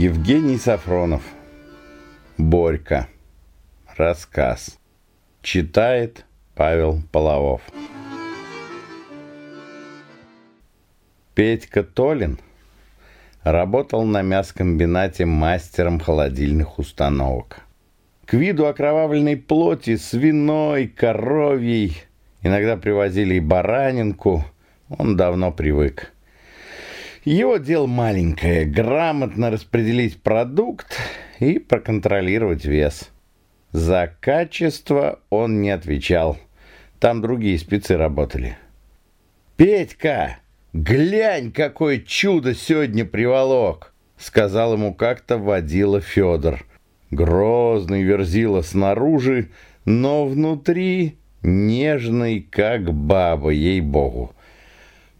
Евгений Сафронов. Борька. Рассказ. Читает Павел Половов. Петька Толин работал на мяскомбинате мастером холодильных установок. К виду окровавленной плоти, свиной, коровьей, иногда привозили и баранинку, он давно привык. Его дело маленькое – грамотно распределить продукт и проконтролировать вес. За качество он не отвечал. Там другие спецы работали. «Петька, глянь, какое чудо сегодня приволок!» Сказал ему как-то водила Федор. Грозный верзила снаружи, но внутри нежный, как баба, ей-богу.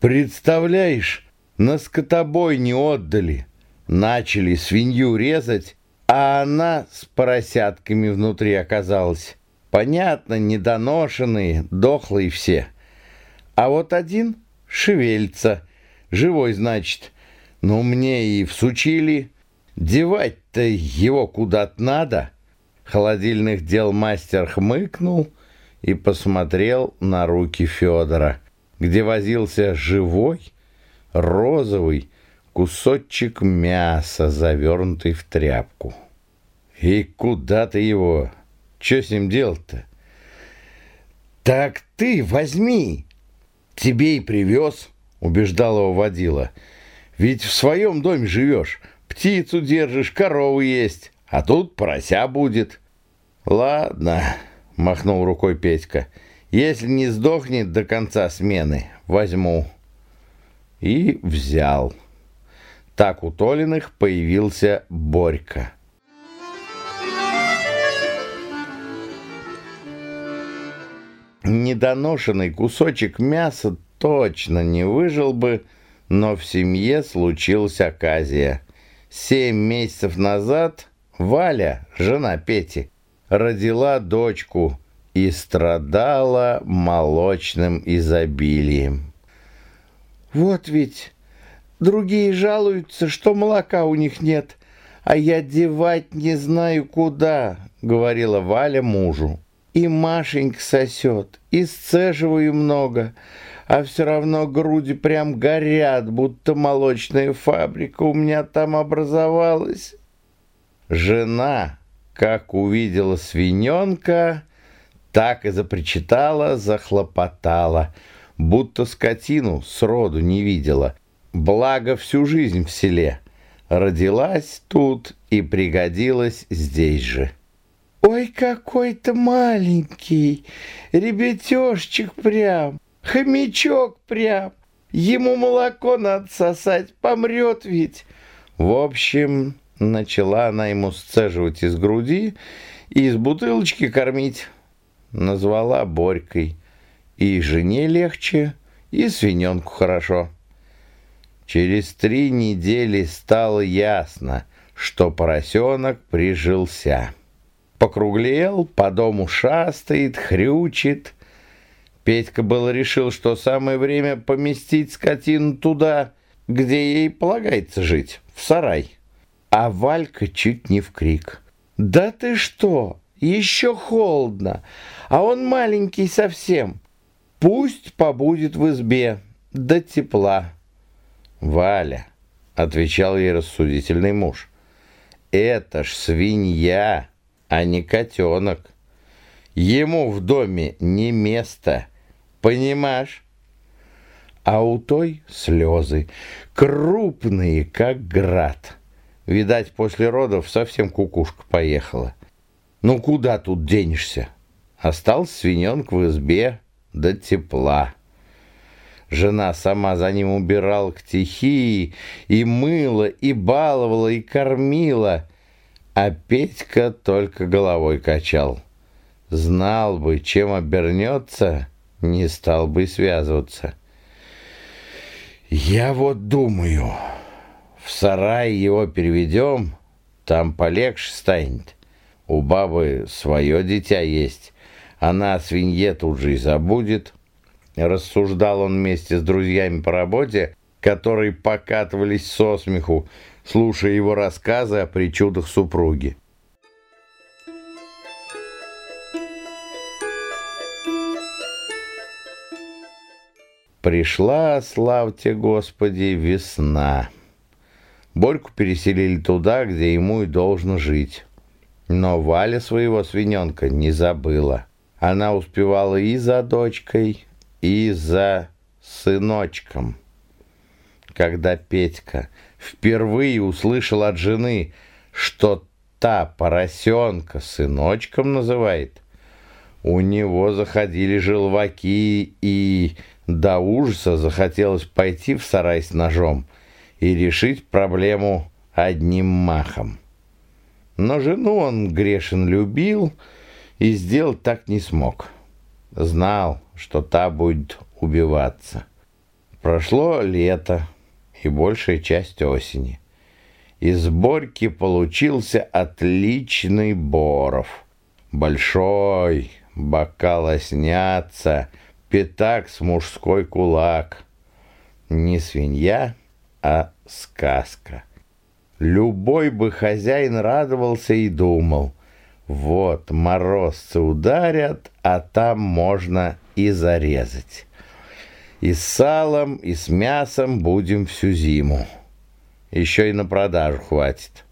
«Представляешь, на скотобой не отдали. Начали свинью резать, а она с поросятками внутри оказалась. Понятно, недоношенные, дохлые все. А вот один шевельца, живой, значит. Ну, мне и всучили. Девать-то его куда-то надо. Холодильных дел мастер хмыкнул и посмотрел на руки Федора, где возился живой, розовый кусочек мяса, завернутый в тряпку. «И куда ты его? Что с ним делать-то?» «Так ты возьми! Тебе и привез!» — убеждал его водила. «Ведь в своем доме живешь, птицу держишь, корову есть, а тут порося будет». «Ладно», — махнул рукой Петька, — «если не сдохнет до конца смены, возьму» и взял. Так у Толиных появился Борька. Недоношенный кусочек мяса точно не выжил бы, но в семье случилась оказия. Семь месяцев назад Валя, жена Пети, родила дочку и страдала молочным изобилием. Вот ведь другие жалуются, что молока у них нет, а я девать не знаю куда, говорила Валя мужу. И Машенька сосет, и сцеживаю много, а все равно груди прям горят, будто молочная фабрика у меня там образовалась. Жена, как увидела свиненка, так и запричитала, захлопотала — будто скотину сроду не видела. Благо всю жизнь в селе. Родилась тут и пригодилась здесь же. «Ой, какой то маленький! Ребятешечек прям! Хомячок прям! Ему молоко надо сосать, помрет ведь!» В общем, начала она ему сцеживать из груди и из бутылочки кормить. Назвала Борькой. И жене легче, и свиненку хорошо. Через три недели стало ясно, что поросенок прижился. Покруглел, по дому шастает, хрючит. Петька было решил, что самое время поместить скотину туда, где ей полагается жить, в сарай. А Валька чуть не в крик. «Да ты что? Еще холодно, а он маленький совсем». Пусть побудет в избе до тепла. Валя, отвечал ей рассудительный муж, это ж свинья, а не котенок. Ему в доме не место, понимаешь? А у той слезы, крупные, как град. Видать, после родов совсем кукушка поехала. Ну, куда тут денешься? Остался свиненок в избе, до тепла. Жена сама за ним убирала к стихии, и мыла, и баловала, и кормила, а Петька только головой качал. Знал бы, чем обернется, не стал бы связываться. Я вот думаю, в сарай его переведем, там полегче станет. У бабы свое дитя есть, она о свинье тут же и забудет. Рассуждал он вместе с друзьями по работе, которые покатывались со смеху. слушая его рассказы о причудах супруги. Пришла, славьте Господи, весна. Борьку переселили туда, где ему и должно жить. Но Валя своего свиненка не забыла. Она успевала и за дочкой, и за сыночком. Когда Петька впервые услышал от жены, что та поросенка сыночком называет, у него заходили желваки и до ужаса захотелось пойти в сарай с ножом и решить проблему одним махом. Но жену он грешен любил и сделать так не смог. Знал, что та будет убиваться. Прошло лето и большая часть осени. Из Борьки получился отличный Боров. Большой, бока лоснятся — пятак с мужской кулак. Не свинья, а сказка. Любой бы хозяин радовался и думал, вот морозцы ударят, а там можно и зарезать. И с салом, и с мясом будем всю зиму. Еще и на продажу хватит.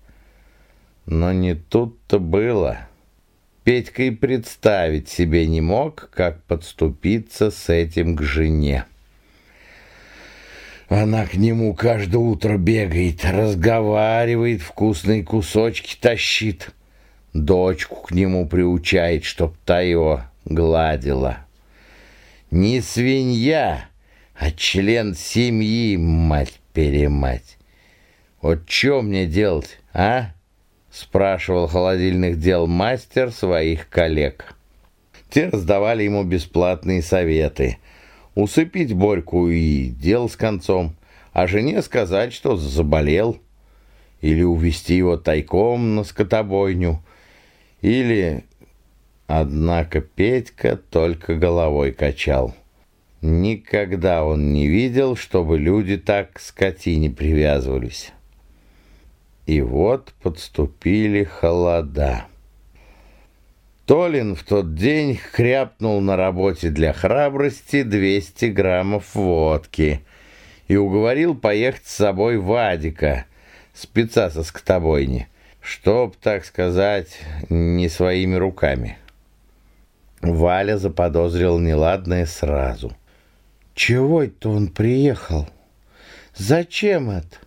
Но не тут-то было. Петька и представить себе не мог, как подступиться с этим к жене. Она к нему каждое утро бегает, разговаривает, вкусные кусочки тащит. Дочку к нему приучает, чтоб та его гладила. Не свинья, а член семьи, мать-перемать. Вот что мне делать, а? спрашивал холодильных дел мастер своих коллег. Те раздавали ему бесплатные советы. Усыпить Борьку и дел с концом, а жене сказать, что заболел, или увести его тайком на скотобойню, или... Однако Петька только головой качал. Никогда он не видел, чтобы люди так к скотине привязывались. И вот подступили холода. Толин в тот день хряпнул на работе для храбрости 200 граммов водки и уговорил поехать с собой Вадика, спеца со скотобойни, чтоб, так сказать, не своими руками. Валя заподозрил неладное сразу. «Чего это он приехал? Зачем это?»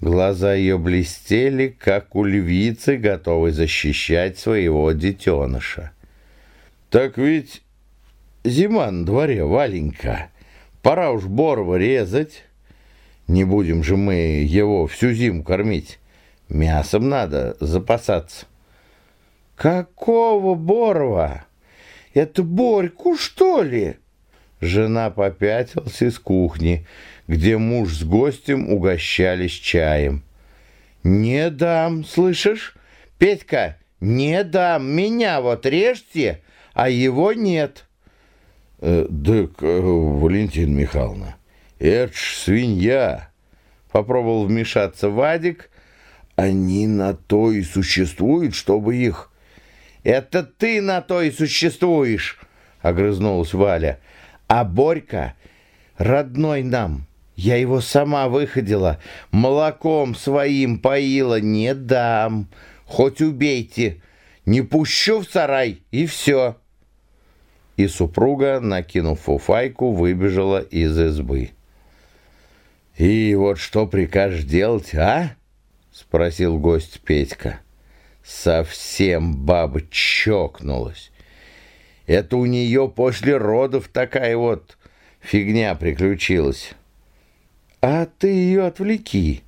Глаза ее блестели, как у львицы, готовой защищать своего детеныша. «Так ведь зима на дворе, Валенька. Пора уж Борова резать. Не будем же мы его всю зиму кормить. Мясом надо запасаться». «Какого Борова? Это Борьку, что ли?» Жена попятилась из кухни, где муж с гостем угощались чаем. «Не дам, слышишь? Петька, не дам, меня вот режьте, а его нет». Э, «Так, э, Валентина Михайловна, это ж свинья!» Попробовал вмешаться Вадик. «Они на то и существуют, чтобы их...» «Это ты на то и существуешь!» — огрызнулась Валя. «А Борька родной нам, я его сама выходила, молоком своим поила, не дам. Хоть убейте, не пущу в сарай, и все. И супруга, накинув фуфайку, выбежала из избы. «И вот что прикажешь делать, а?» — спросил гость Петька. Совсем баба чокнулась. Это у нее после родов такая вот фигня приключилась. «А ты ее отвлеки.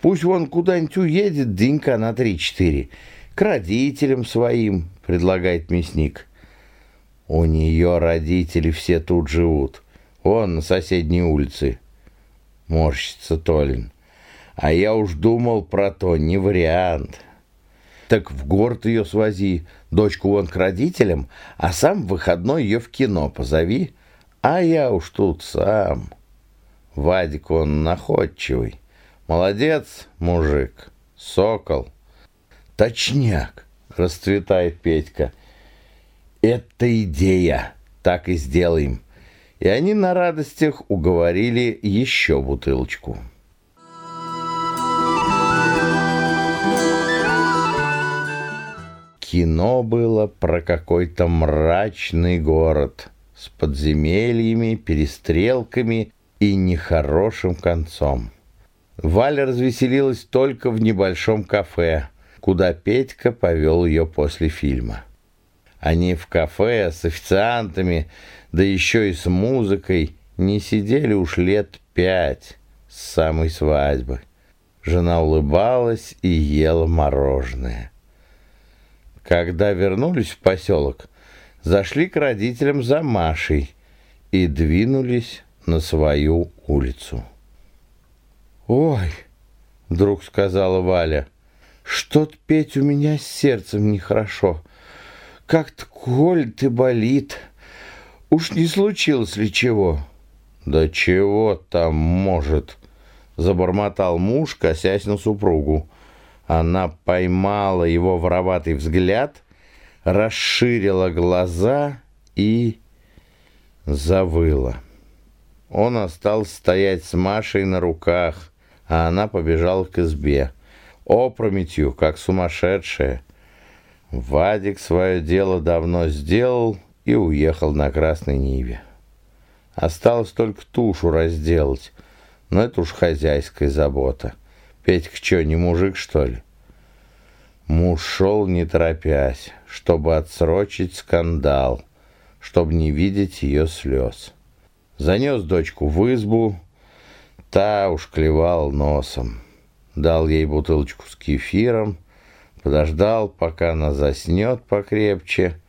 Пусть вон куда-нибудь уедет денька на три-четыре. К родителям своим», — предлагает мясник. «У нее родители все тут живут. Вон на соседней улице». Морщится Толин. «А я уж думал про то, не вариант». «Так в город ее свози, дочку вон к родителям, а сам в выходной ее в кино позови. А я уж тут сам». Вадик он находчивый. Молодец, мужик, сокол. Точняк, расцветает Петька. Это идея, так и сделаем. И они на радостях уговорили еще бутылочку. Кино было про какой-то мрачный город с подземельями, перестрелками и нехорошим концом. Валя развеселилась только в небольшом кафе, куда Петька повел ее после фильма. Они в кафе с официантами, да еще и с музыкой, не сидели уж лет пять с самой свадьбы. Жена улыбалась и ела мороженое. Когда вернулись в поселок, зашли к родителям за Машей и двинулись на свою улицу. «Ой!» — вдруг сказала Валя. «Что-то, Петь, у меня с сердцем нехорошо. Как-то коль и болит. Уж не случилось ли чего?» «Да чего там может?» — забормотал муж, косясь на супругу. Она поймала его вороватый взгляд, расширила глаза и завыла. Он остался стоять с Машей на руках, а она побежала к избе. Опрометью, как сумасшедшая. Вадик свое дело давно сделал и уехал на Красной Ниве. Осталось только тушу разделать, но это уж хозяйская забота. Петька что, не мужик, что ли? Муж шел, не торопясь, чтобы отсрочить скандал, чтобы не видеть ее слез. Занес дочку в избу, Та уж клевал носом. Дал ей бутылочку с кефиром, подождал, пока она заснет покрепче,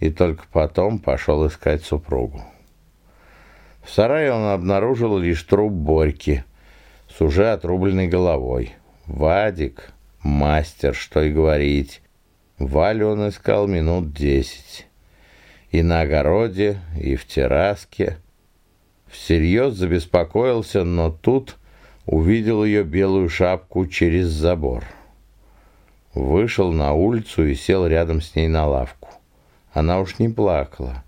и только потом пошел искать супругу. В сарае он обнаружил лишь труп Борьки с уже отрубленной головой. Вадик, мастер, что и говорить. Валю он искал минут десять. И на огороде, и в терраске, всерьез забеспокоился, но тут увидел ее белую шапку через забор. Вышел на улицу и сел рядом с ней на лавку. Она уж не плакала,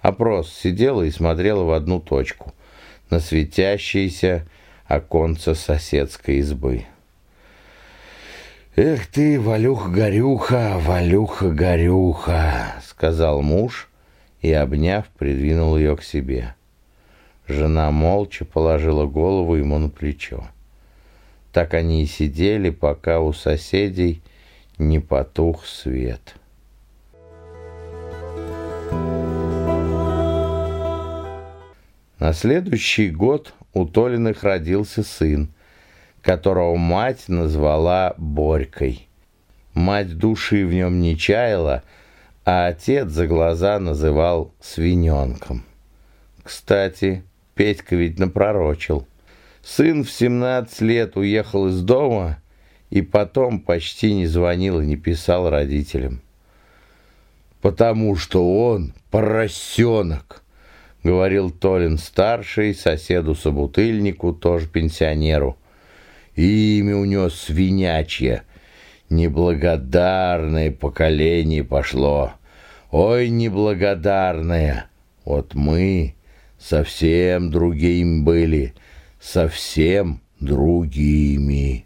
а просто сидела и смотрела в одну точку, на светящиеся оконца соседской избы. «Эх ты, Валюха-горюха, Валюха-горюха!» — сказал муж и, обняв, придвинул ее к себе. Жена молча положила голову ему на плечо. Так они и сидели, пока у соседей не потух свет. На следующий год у Толиных родился сын, которого мать назвала Борькой. Мать души в нем не чаяла, а отец за глаза называл свиненком. Кстати, Петька ведь напророчил. Сын в 17 лет уехал из дома и потом почти не звонил и не писал родителям. «Потому что он поросенок», — говорил Толин-старший соседу-собутыльнику, тоже пенсионеру. «Имя у него свинячье, неблагодарное поколение пошло. Ой, неблагодарное! Вот мы...» совсем другими были, совсем другими.